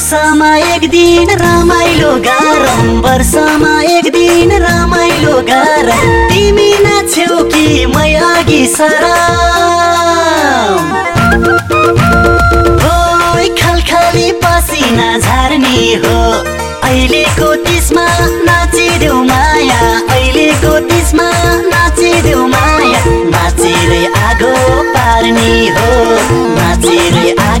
वर्षमा एक दिन रमाइलो गारम वर्षमा एक दिन रमाइलो गारम तिमी नाच्यौ कि मै अघि ओइ खलखली पसिना झार्ने हो अहिलेको तिसमा नाचिदेऊ माया अहिलेको तिसमा नाचिदेऊ माया नाचेरै आगो पार्ने हो नाचेरै आगो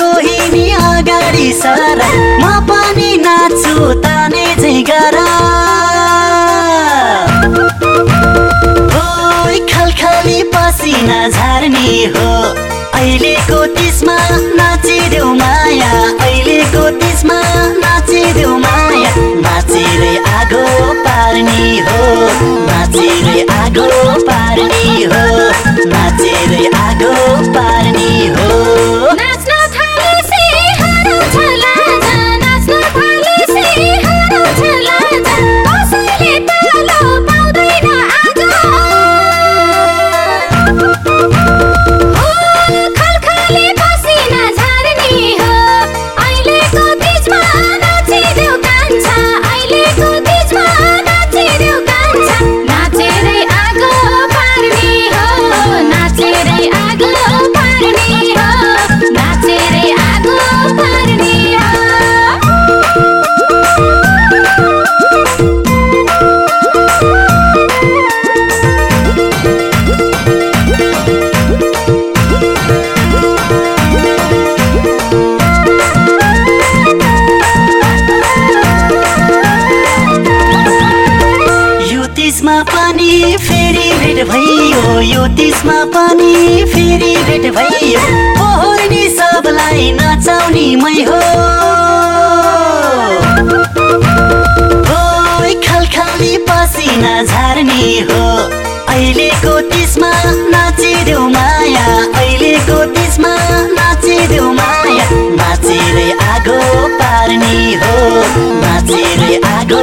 कोही अगाडि सारा। म पनि नाच्छु ताने चाहिँ गर। खलखली पसिना झार्ने हो। अहिलेको तिसमा नाचिदेऊ माया। अहिलेको तिसमा नाचिदेऊ माया। नाचेरै आगो पार्ने हो। नाचेरै आगो पार्ने हो। भइयो यो तिसमा पनि फेरि भेट भइयो पोहोर्ने सबलाई नचाउने मै हो। खलखली पसिना झार्ने हो। अहिलेको तिसमा नाचिदेऊ माया। अहिलेको तिसमा नाचिदेऊ माया। नाचेरै आगो पार्ने हो। नाचेरै आगो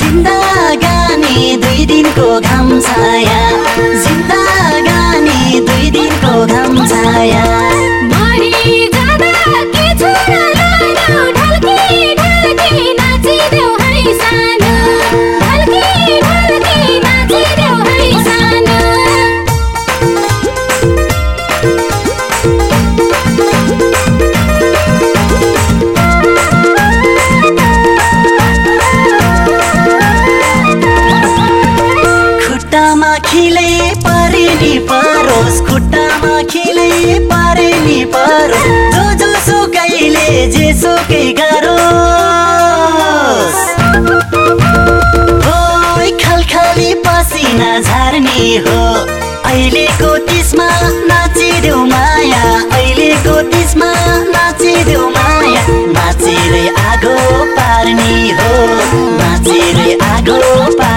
जिन्दगानी दुई दिनको घाम छाया जिन्दगानी दुई दिनको घाम छाया खिलै पारे नि पारोस् खुट्टामा खिलै पारे नि पारोस् जो जो सुकैले जे सुकै ओइ खलखली पसिना झार्ने हो। अहिलेको तिसमा नाचिदेऊ माया। अहिलेको तिसमा नाचिदेऊ माया। नाचेरै आगो पार्ने हो। नाचेरै आगो पार्ने